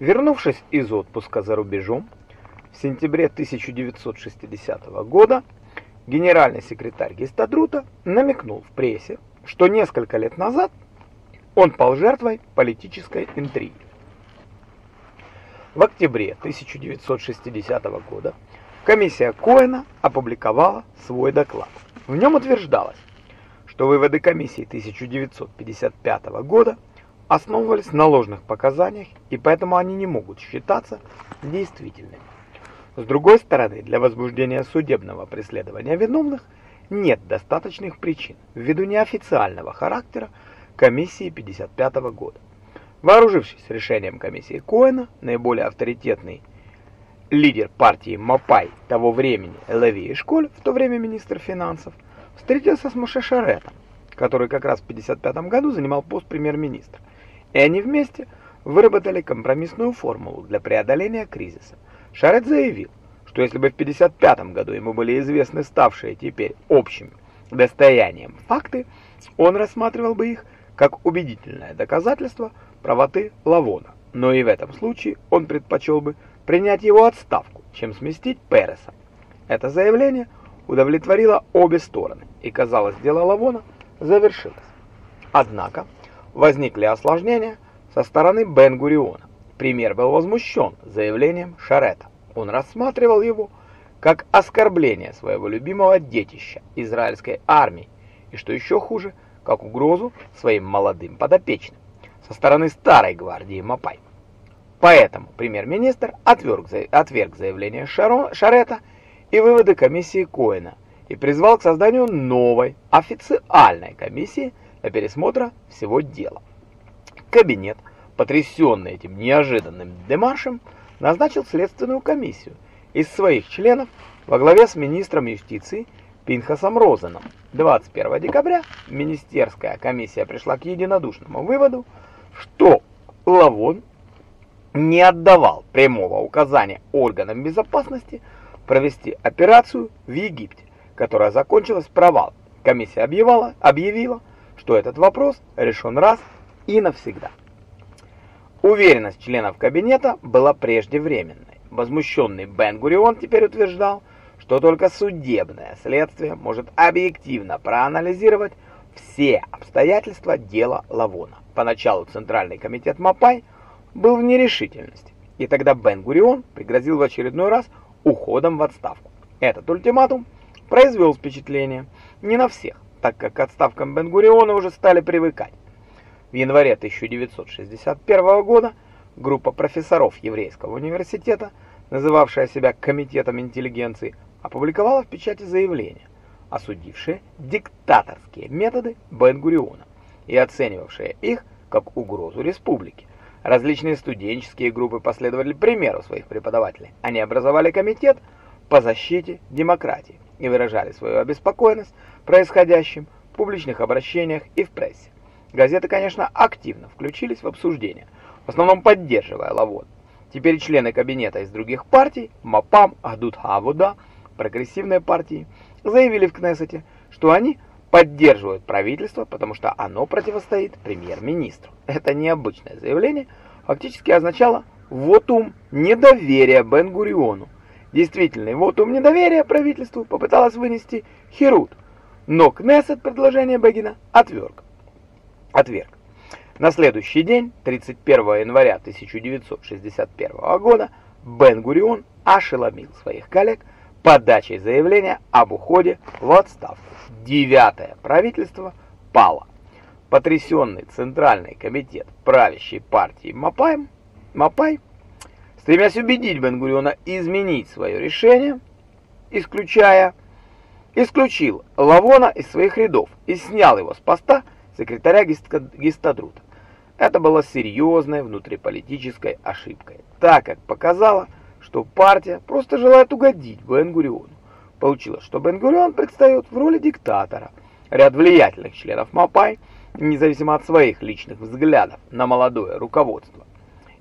Вернувшись из отпуска за рубежом, в сентябре 1960 года генеральный секретарь Гестадрута намекнул в прессе, что несколько лет назад он пал жертвой политической интриги. В октябре 1960 года комиссия Коэна опубликовала свой доклад. В нем утверждалось, что выводы комиссии 1955 года основывались на ложных показаниях, и поэтому они не могут считаться действительными. С другой стороны, для возбуждения судебного преследования виновных нет достаточных причин ввиду неофициального характера комиссии 55 года. Вооружившись решением комиссии Коэна, наиболее авторитетный лидер партии Мапай того времени Леви Эшколь, в то время министр финансов, встретился с Моше Шаретом, который как раз в 55 году занимал пост премьер-министра. И они вместе выработали компромиссную формулу для преодоления кризиса. Шарет заявил, что если бы в 55 году ему были известны ставшие теперь общим достоянием факты, он рассматривал бы их как убедительное доказательство правоты Лавона. Но и в этом случае он предпочел бы принять его отставку, чем сместить Переса. Это заявление удовлетворило обе стороны, и казалось, дело Лавона завершилось. Однако возникли осложнения со стороны Бен-Гуриона. Премьер был возмущен заявлением Шарета. Он рассматривал его как оскорбление своего любимого детища израильской армии и, что еще хуже, как угрозу своим молодым подопечным со стороны старой гвардии Мапай. Поэтому премьер-министр отверг, отверг заявление Шарон, Шарета и выводы комиссии Коэна и призвал к созданию новой официальной комиссии для пересмотра всего дела. Кабинет, потрясенный этим неожиданным демаршем, назначил следственную комиссию из своих членов во главе с министром юстиции Пинхасом Розеном. 21 декабря министерская комиссия пришла к единодушному выводу, что Лавон не отдавал прямого указания органам безопасности провести операцию в Египте, которая закончилась провалом. Комиссия объявила, объявила, что этот вопрос решен раз и навсегда. Уверенность членов кабинета была преждевременной. Возмущенный Бен-Гурион теперь утверждал, что только судебное следствие может объективно проанализировать все обстоятельства дела Лавона. Поначалу Центральный комитет Мапай был в нерешительности, и тогда Бен-Гурион пригрозил в очередной раз уходом в отставку. Этот ультиматум произвел впечатление не на всех, так как к отставкам Бен-Гуриона уже стали привыкать. В январе 1961 года группа профессоров еврейского университета, называвшая себя Комитетом интеллигенции, опубликовала в печати заявление, осудившее диктаторские методы Бен-Гуриона и оценивавшее их как угрозу республике. Различные студенческие группы последовали примеру своих преподавателей. Они образовали комитет по защите демократии и выражали свою обеспокоенность происходящим в публичных обращениях и в прессе. Газеты, конечно, активно включились в обсуждение, в основном поддерживая Лавон. Теперь члены кабинета из других партий, МАПАМ, Ахдут Хавуда, прогрессивные партии, заявили в Кнессете, что они поддерживают правительство, потому что оно противостоит премьер-министру. Это необычное заявление фактически означало вотум недоверия Бен-Гуриону. Действительный вотум недоверия правительству попыталась вынести Херут, но Кнессет предложение Бегина отверг. отверг. На следующий день, 31 января 1961 года, Бен-Гурион ошеломил своих коллег подачей заявления об уходе в отставку. Девятое правительство пало. Потрясенный Центральный комитет правящей партии Мапай, Мапай стремясь убедить Бен-Гуриона изменить свое решение, исключая исключил Лавона из своих рядов и снял его с поста секретаря Гестадрута. Это было серьезной внутриполитической ошибкой, так как показало, что партия просто желает угодить Бен-Гуриону. Получилось, что Бен-Гурион предстает в роли диктатора. Ряд влиятельных членов МАПАЙ, независимо от своих личных взглядов на молодое руководство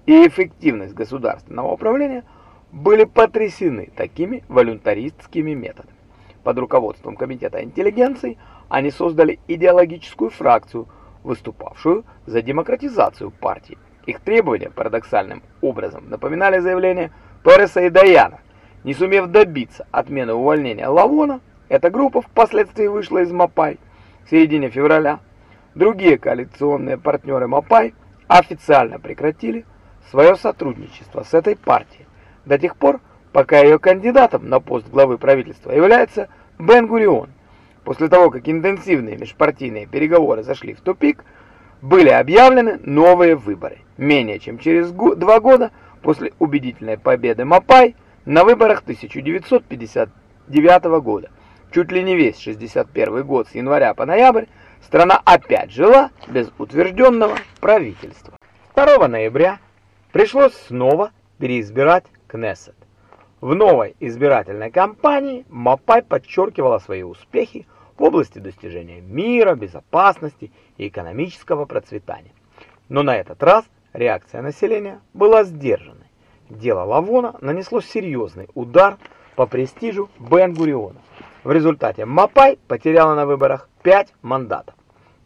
и эффективность государственного управления, были потрясены такими волюнтаристскими методами. Под руководством Комитета интеллигенции они создали идеологическую фракцию, выступавшую за демократизацию партии Их требования парадоксальным образом напоминали заявления Переса и Даяна. Не сумев добиться отмены увольнения Лавона, эта группа впоследствии вышла из Мапай в середине февраля. Другие коалиционные партнеры Мапай официально прекратили свое сотрудничество с этой партией до тех пор, пока ее кандидатом на пост главы правительства является Бен-Гурион. После того, как интенсивные межпартийные переговоры зашли в тупик, были объявлены новые выборы. Менее чем через два года после убедительной победы Мапай на выборах 1959 года, чуть ли не весь 61 год с января по ноябрь, страна опять жила без утвержденного правительства. 2 ноября пришлось снова переизбирать Кнессет. В новой избирательной кампании Мапай подчеркивала свои успехи в области достижения мира, безопасности и экономического процветания. Но на этот раз реакция населения была сдержанной. Дело Лавона нанесло серьезный удар по престижу Бен-Гуриона. В результате Мапай потеряла на выборах 5 мандатов.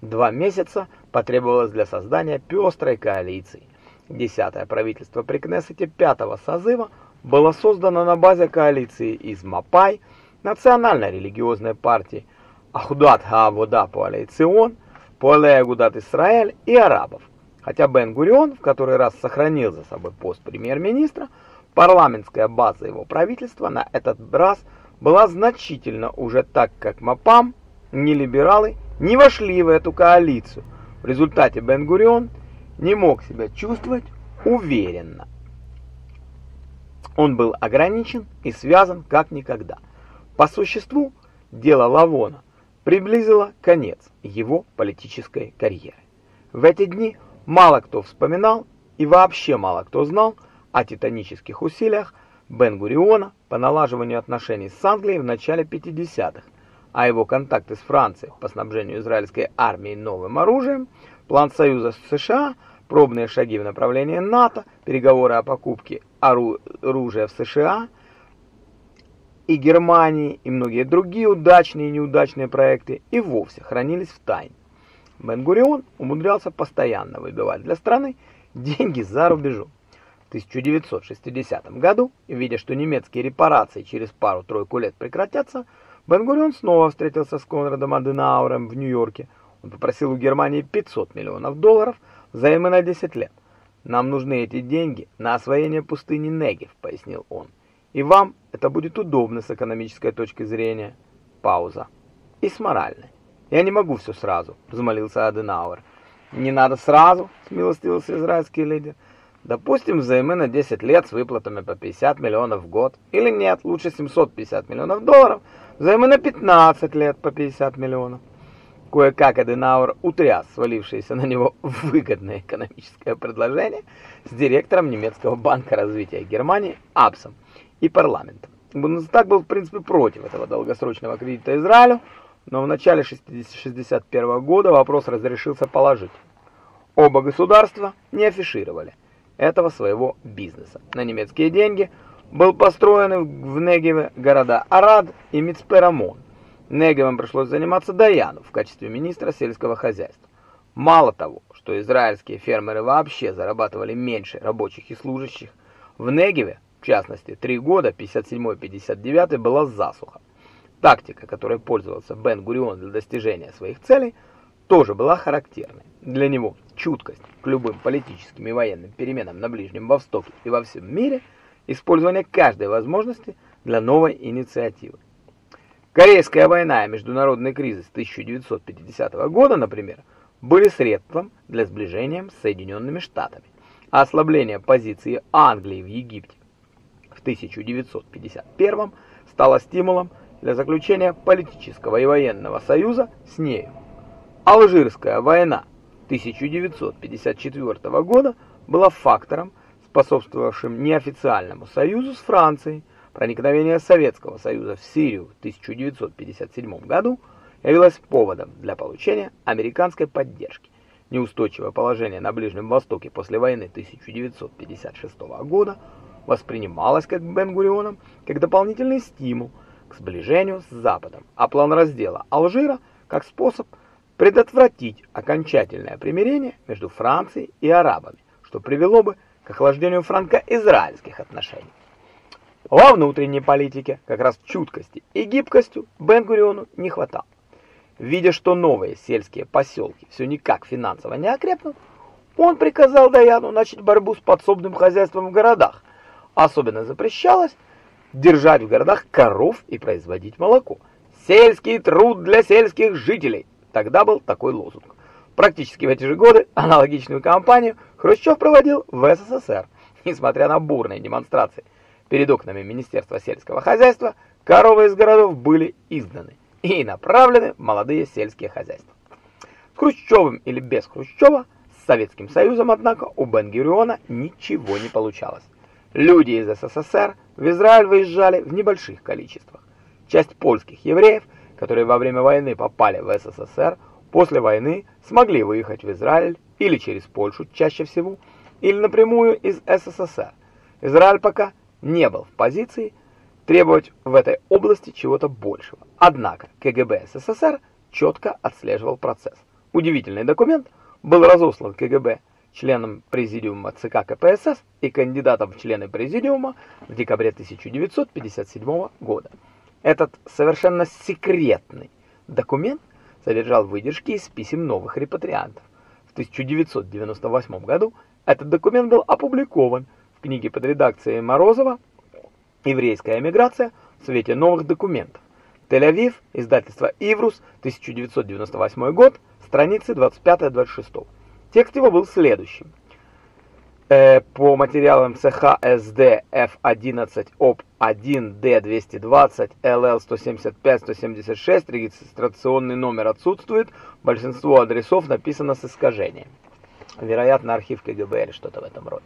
Два месяца потребовалось для создания пестрой коалиции. Десятое правительство при Кнессете пятого созыва было создано на базе коалиции из Мапай, национальной религиозной партии Ахудат Хаавода Коалицион, Поле Агудат Исраэль и арабов. Хотя Бен-Гурион в который раз сохранил за собой пост премьер-министра, парламентская база его правительства на этот раз была значительно уже так, как Мапам, ни либералы не вошли в эту коалицию. В результате Бен-Гурион не мог себя чувствовать уверенно. Он был ограничен и связан как никогда. По существу, дело Лавона приблизило конец его политической карьеры. В эти дни мало кто вспоминал и вообще мало кто знал о титанических усилиях Бен-Гуриона по налаживанию отношений с Англией в начале 50-х, а его контакты с Францией по снабжению израильской армии новым оружием, план союза с США, пробные шаги в направлении НАТО, переговоры о покупке оружия в США и Германии и многие другие удачные и неудачные проекты и вовсе хранились в тайне. Бен-Гурион умудрялся постоянно выбивать для страны деньги за рубежом. В 1960 году, видя, что немецкие репарации через пару-тройку лет прекратятся, Бен-Гурион снова встретился с Конрадом Аденауром в Нью-Йорке. Он попросил у Германии 500 миллионов долларов взаймы на 10 лет. «Нам нужны эти деньги на освоение пустыни Негев», — пояснил он. «И вам это будет удобно с экономической точки зрения». Пауза. «И с моральной». «Я не могу все сразу», — взмолился Аденауэр. «Не надо сразу», — смилостивился израильский лидер. «Допустим, взаймы на 10 лет с выплатами по 50 миллионов в год. Или нет, лучше 750 миллионов долларов, взаймы на 15 лет по 50 миллионов». Кое-как Аденауэр утряс свалившееся на него выгодное экономическое предложение с директором немецкого банка развития Германии Абсом и парламентом. Бундестаг был в принципе против этого долгосрочного кредита Израилю, но в начале 1961 года вопрос разрешился положить. Оба государства не афишировали этого своего бизнеса. На немецкие деньги был построен в Негеве города Арад и Мицперамон. Негевым пришлось заниматься Даяну в качестве министра сельского хозяйства. Мало того, что израильские фермеры вообще зарабатывали меньше рабочих и служащих, в Негеве, в частности, три года, 57-59, была засуха. Тактика, которой пользовался Бен-Гурион для достижения своих целей, тоже была характерной. Для него чуткость к любым политическим и военным переменам на Ближнем Востоке и во всем мире, использование каждой возможности для новой инициативы. Корейская война и международный кризис 1950 года, например, были средством для сближения с Соединенными Штатами, а ослабление позиции Англии в Египте в 1951 стало стимулом для заключения политического и военного союза с нею. Алжирская война 1954 года была фактором, способствовавшим неофициальному союзу с Францией, Проникновение Советского Союза в Сирию в 1957 году явилось поводом для получения американской поддержки. Неустойчивое положение на Ближнем Востоке после войны 1956 года воспринималось как Бен-Гурионом как дополнительный стимул к сближению с Западом, а план раздела Алжира как способ предотвратить окончательное примирение между Францией и арабами, что привело бы к охлаждению франко-израильских отношений. Во внутренней политике как раз чуткости и гибкостью Бен-Гуриону не хватало. Видя, что новые сельские поселки все никак финансово не окрепнут, он приказал Даяну начать борьбу с подсобным хозяйством в городах. Особенно запрещалось держать в городах коров и производить молоко. «Сельский труд для сельских жителей» – тогда был такой лозунг. Практически в эти же годы аналогичную кампанию Хрущев проводил в СССР. Несмотря на бурные демонстрации перед окнами Министерства сельского хозяйства, коровы из городов были изгнаны и направлены в молодые сельские хозяйства. С Хрущевым или без Хрущева, с Советским Союзом, однако, у Бен-Гуриона ничего не получалось. Люди из СССР в Израиль выезжали в небольших количествах. Часть польских евреев, которые во время войны попали в СССР, после войны смогли выехать в Израиль или через Польшу чаще всего, или напрямую из СССР. Израиль пока не был в позиции требовать в этой области чего-то большего. Однако КГБ СССР четко отслеживал процесс. Удивительный документ был разослан КГБ членам президиума ЦК КПСС и кандидатам в члены президиума в декабре 1957 года. Этот совершенно секретный документ содержал выдержки из писем новых репатриантов. В 1998 году этот документ был опубликован в книге под редакцией Морозова «Еврейская эмиграция в свете новых документов». Тель-Авив, издательство «Иврус», 1998 год, страницы 25-26. Текст его был следующим. Э, по материалам ЦХСД F11 ОП 1D220 LL 175-176 регистрационный номер отсутствует, большинство адресов написано с искажением. Вероятно, архив КГБ или что-то в этом роде.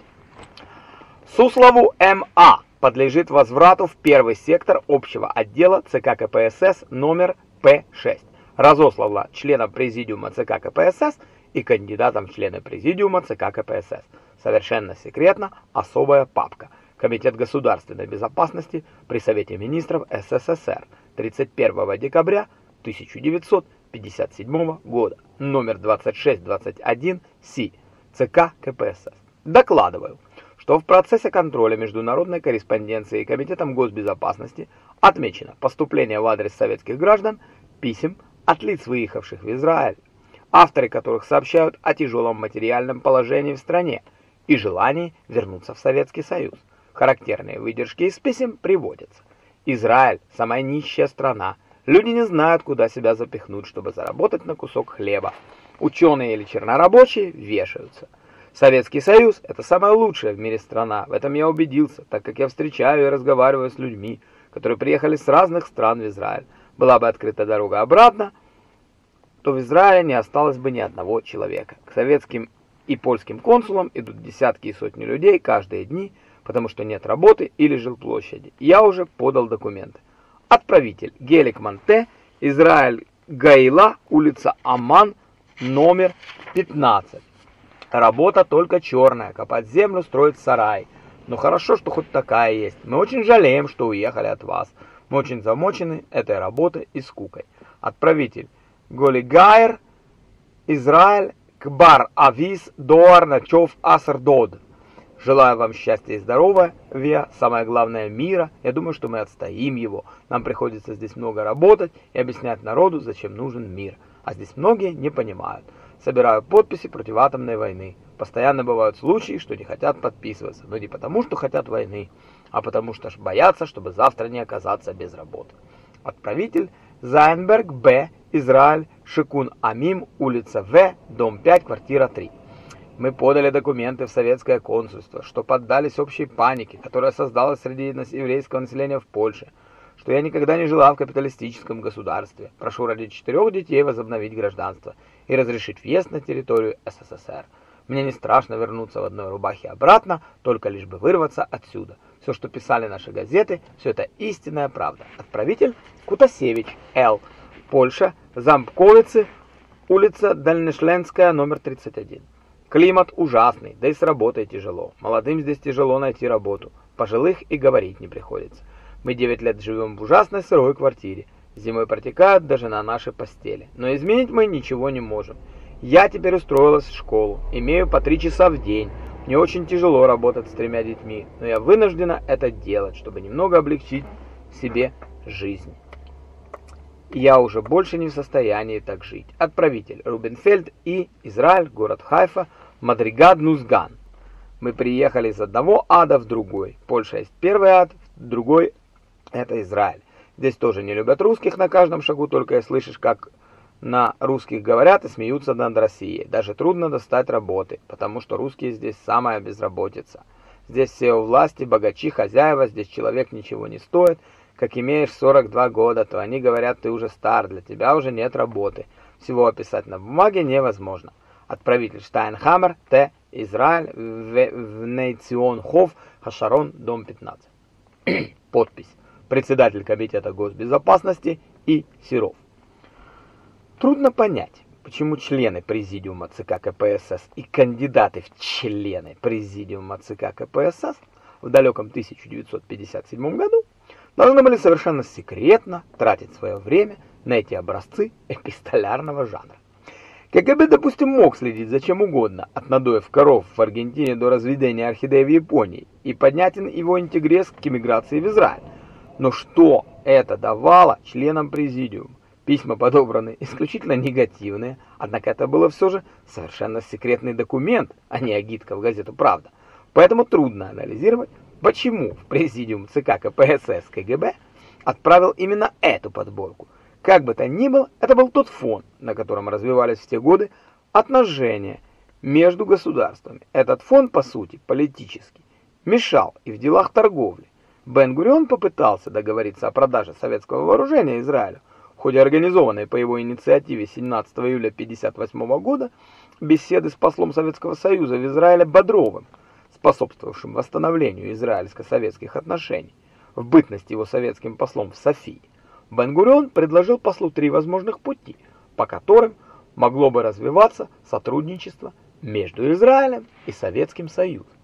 Суслову МА подлежит возврату в первый сектор общего отдела ЦК КПСС номер П6. Разослала членам президиума ЦК КПСС и кандидатам в члены президиума ЦК КПСС. Совершенно секретно особая папка. Комитет государственной безопасности при Совете министров СССР 31 декабря 1957 года, номер 2621 Си, ЦК КПСС. Докладываю, что в процессе контроля международной корреспонденции Комитетом госбезопасности отмечено поступление в адрес советских граждан писем от лиц, выехавших в Израиль, авторы которых сообщают о тяжелом материальном положении в стране и желании вернуться в Советский Союз. Характерные выдержки из писем приводятся. Израиль – самая нищая страна. Люди не знают, куда себя запихнуть, чтобы заработать на кусок хлеба. Ученые или чернорабочие вешаются. Советский Союз – это самая лучшая в мире страна. В этом я убедился, так как я встречаю и разговариваю с людьми, которые приехали с разных стран в Израиль. Была бы открыта дорога обратно – то в Израиле не осталось бы ни одного человека. К советским и польским консулам идут десятки и сотни людей каждые дни, потому что нет работы или жилплощади. Я уже подал документы. Отправитель Гелик Монте, Израиль Гаила, улица Аман, номер 15. Работа только черная, копать землю, строить сарай. Но хорошо, что хоть такая есть. Мы очень жалеем, что уехали от вас. Мы очень замочены этой работой и скукой. Отправитель Голигайр, Израиль, Кбар Авис, Доар, Начев, Асар, Дод. Желаю вам счастья и здоровья, самое главное мира. Я думаю, что мы отстоим его. Нам приходится здесь много работать и объяснять народу, зачем нужен мир. А здесь многие не понимают. Собираю подписи против атомной войны. Постоянно бывают случаи, что не хотят подписываться. Но не потому, что хотят войны, а потому что боятся, чтобы завтра не оказаться без работы. Отправитель Зайнберг Б. Израиль, Шикун Амим, улица В, дом 5, квартира 3. Мы подали документы в советское консульство, что поддались общей панике, которая создалась среди еврейского населения в Польше, что я никогда не жила в капиталистическом государстве. Прошу ради четырех детей возобновить гражданство и разрешить въезд на территорию СССР. Мне не страшно вернуться в одной рубахе обратно, только лишь бы вырваться отсюда. Все, что писали наши газеты, все это истинная правда. Отправитель Кутасевич, Л. Польша, Замковицы, улица Дальнешленская, номер 31. Климат ужасный, да и с работой тяжело. Молодым здесь тяжело найти работу. Пожилых и говорить не приходится. Мы 9 лет живем в ужасной сырой квартире. Зимой протекают даже на нашей постели. Но изменить мы ничего не можем. Я теперь устроилась в школу. Имею по 3 часа в день. Мне очень тяжело работать с тремя детьми, но я вынуждена это делать, чтобы немного облегчить себе жизнь. Я уже больше не в состоянии так жить. Отправитель Рубенфельд и Израиль, город Хайфа, Мадригад Нузган. Мы приехали из одного ада в другой. Польша есть первый ад, другой это Израиль. Здесь тоже не любят русских на каждом шагу, только и слышишь, как на русских говорят и смеются над Россией. Даже трудно достать работы, потому что русские здесь самая безработица. Здесь все у власти, богачи, хозяева, здесь человек ничего не стоит. Как имеешь 42 года, то они говорят, ты уже стар, для тебя уже нет работы. Всего описать на бумаге невозможно. Отправитель Штайнхаммер, Т. Израиль, в Нейцион Хофф, Хашарон, дом 15. Подпись. Председатель Комитета госбезопасности И. Серов. Трудно понять, почему члены Президиума ЦК КПСС и кандидаты в члены Президиума ЦК КПСС в далеком 1957 году должны были совершенно секретно тратить свое время на эти образцы эпистолярного жанра. КГБ, допустим, мог следить за чем угодно, от надоев коров в Аргентине до разведения орхидей в Японии, и поднять его интерес к эмиграции в Израиль. Но что это давало членам президиума? Письма подобраны исключительно негативные, однако это было все же совершенно секретный документ, а не агитка в газету «Правда». Поэтому трудно анализировать, почему в президиум ЦК КПСС КГБ отправил именно эту подборку. Как бы то ни было, это был тот фон, на котором развивались в те годы отношения между государствами. Этот фон, по сути, политический, мешал и в делах торговли. Бен-Гурион попытался договориться о продаже советского вооружения Израилю, в ходе организованной по его инициативе 17 июля 1958 года беседы с послом Советского Союза в Израиле Бодровым, способствовавшим восстановлению израильско-советских отношений, в бытность его советским послом в Софии, Бен-Гурион предложил послу три возможных пути, по которым могло бы развиваться сотрудничество между Израилем и Советским Союзом.